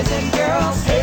boys and girls. Hey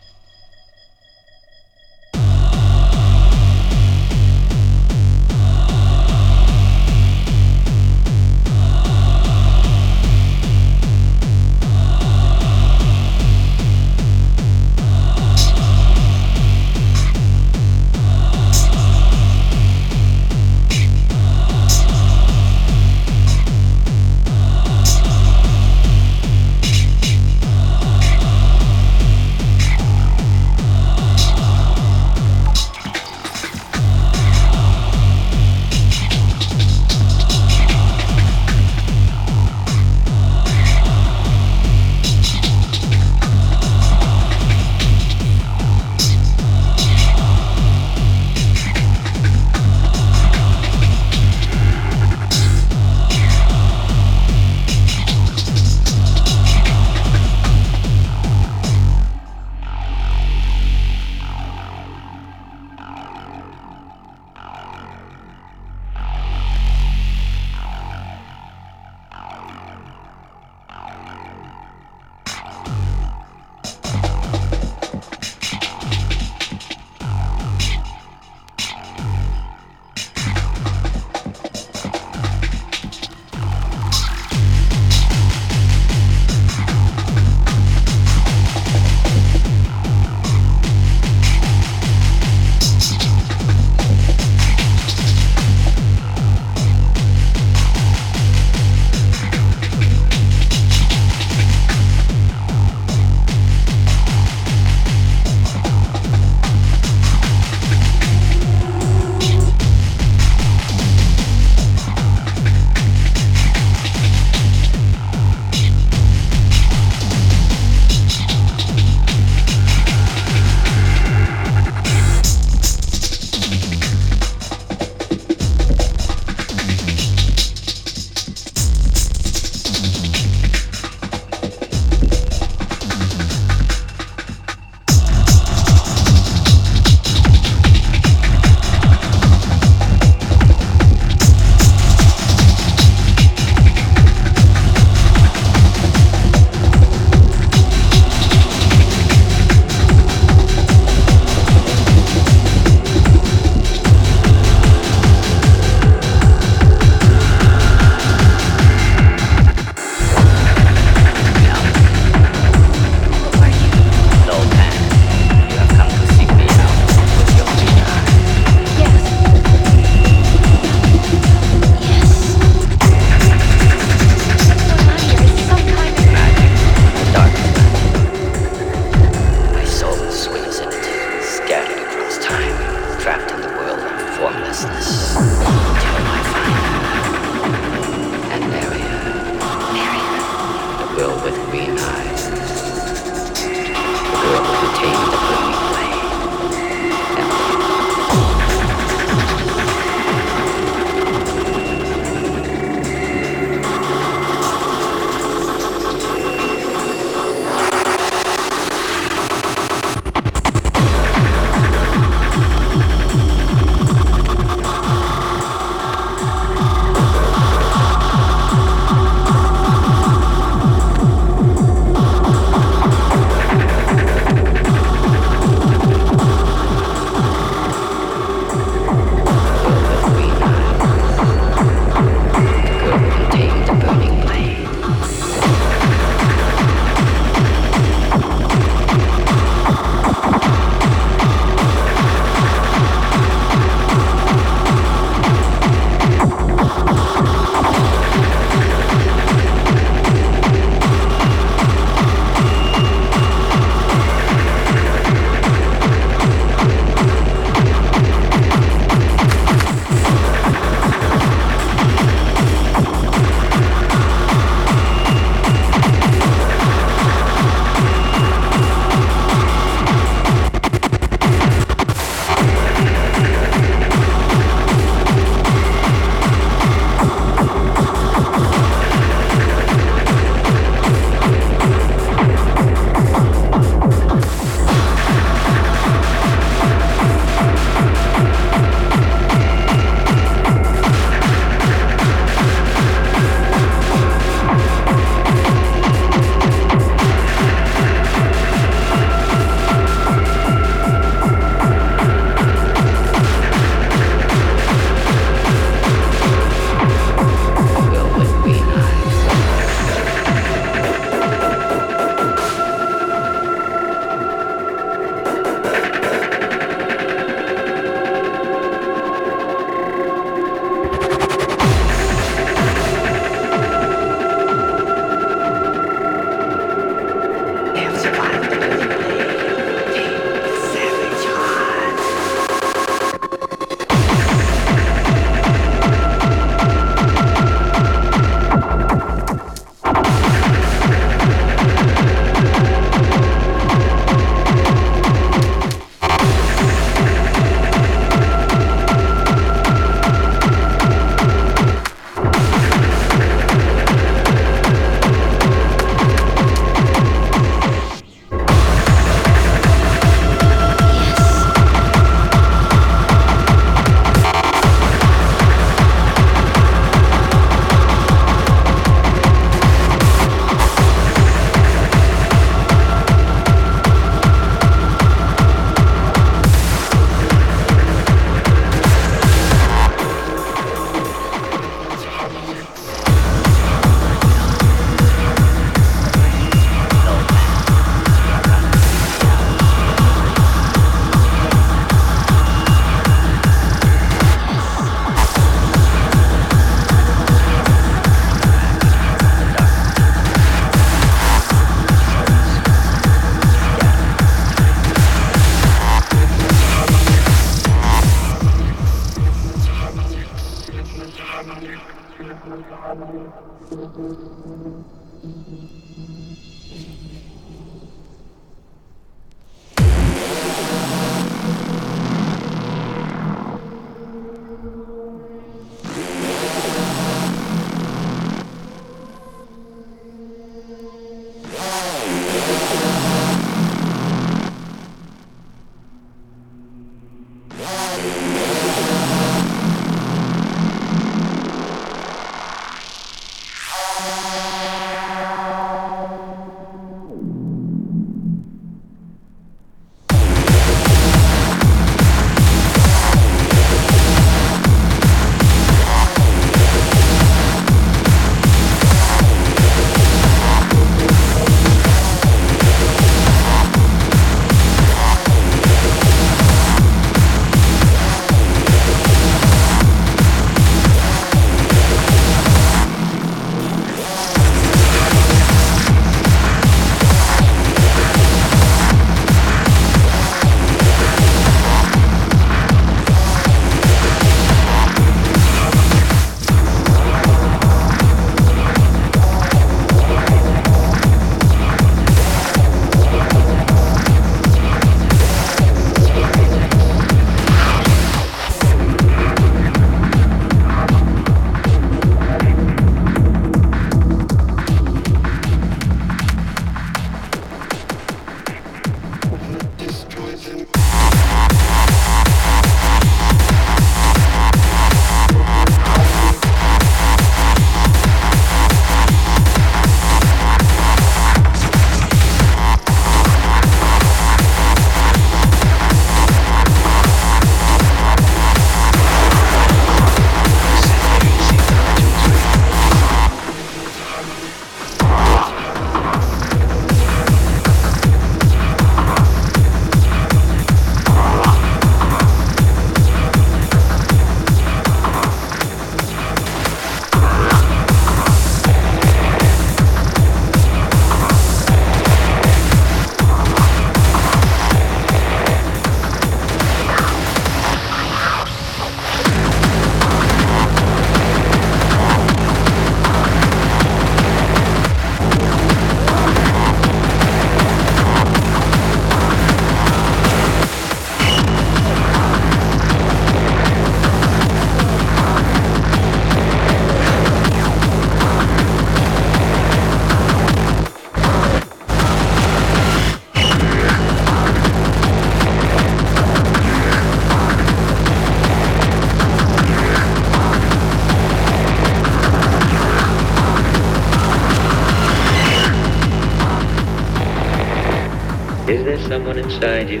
someone inside you?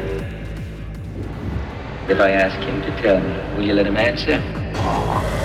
If I ask him to tell me, will you let him answer?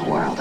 Wonderful world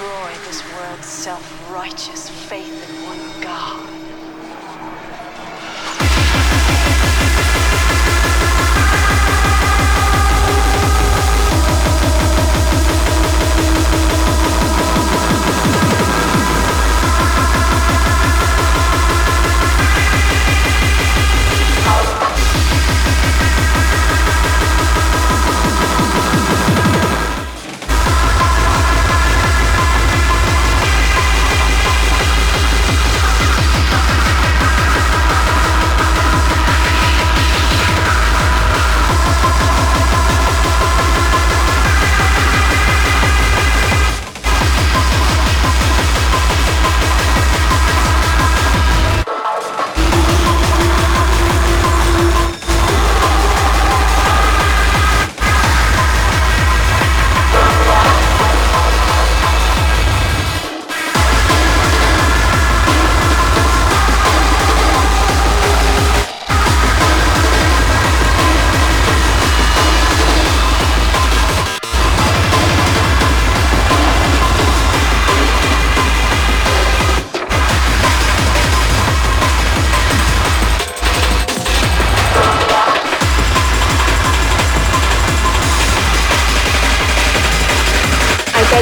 destroy this world's self-righteous faith in one God.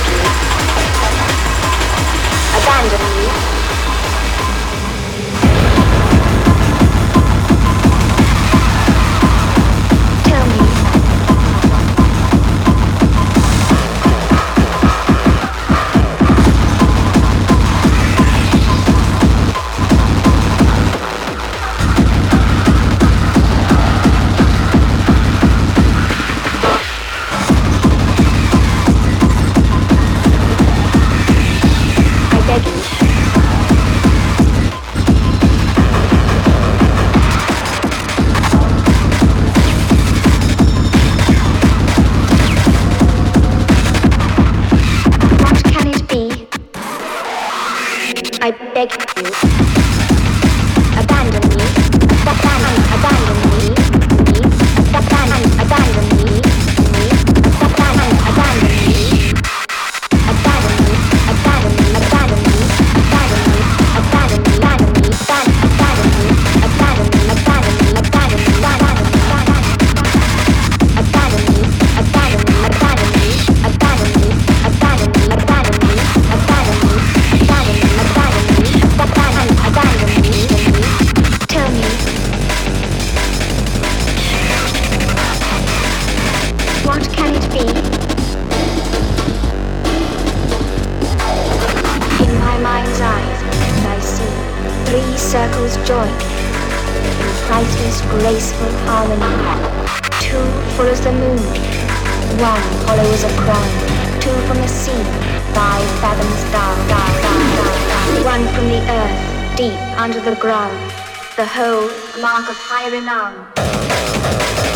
take you, abandon you. the whole mark of high renown.